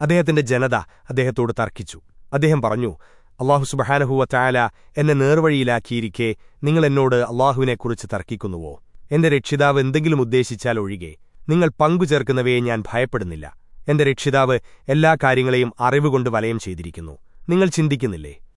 അദ്ദേഹത്തിന്റെ ജനത അദ്ദേഹത്തോട് തർക്കിച്ചു. അദ്ദേഹം പറഞ്ഞു അള്ളാഹു സുബഹാനഹുവ ചായാല എന്നെ നേർവഴിയിലാക്കിയിരിക്കെ നിങ്ങൾ എന്നോട് അള്ളാഹുവിനെക്കുറിച്ച് തർക്കിക്കുന്നുവോ? എന്റെ രക്ഷിതാവ് എന്തെങ്കിലും ഉദ്ദേശിച്ചാൽ ഒഴികെ. നിങ്ങൾ പങ്കുചേർക്കുന്നവയെ ഞാൻ ഭയപ്പെടുന്നില്ല. എന്റെ രക്ഷിതാവ് എല്ലാ കാര്യങ്ങളെയും അറിവുകൊണ്ട് വലയം ചെയ്തിരിക്കുന്നു. നിങ്ങൾ ചിന്തിക്കുന്നില്ലേ?